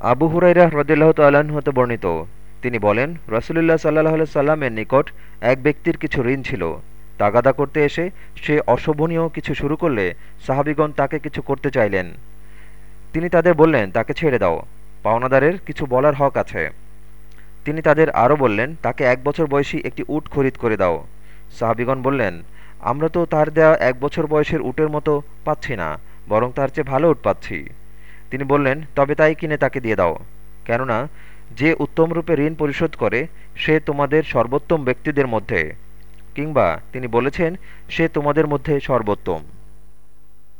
আবু হুরাইরা হ্রদিল্লাহ তাল্লাহ্ন হতে বর্ণিত। তিনি বলেন, রসুলুল্লাহ সাল্লাহ সাল্লামের নিকট এক ব্যক্তির কিছু ঋণ ছিল। তাগাদা করতে এসে সে অশোভনীয় কিছু শুরু করলে সাহাবিগণ তাকে কিছু করতে চাইলেন। তিনি তাদের বললেন, তাকে ছেড়ে দাও। পাওনাদারের কিছু বলার হক আছে। তিনি তাদের আরও বললেন, তাকে এক বছর বয়সী একটি উট খরিদ করে দাও। সাহাবিগণ বললেন, আমরা তো তার দেয়া এক বছর বয়সের উটের মতো পাচ্ছি না, বরং তার চেয়ে ভালো উট পাচ্ছি। তিনি বললেন, তবে তাই কিনে তাকে দিয়ে দাও। কেননা, যে উত্তমরূপে ঋণ পরিশোধ করে, সে তোমাদের সর্বোত্তম ব্যক্তিদের মধ্যে। কিংবা তিনি বলেছেন, সে তোমাদের মধ্যে সর্বোত্তম।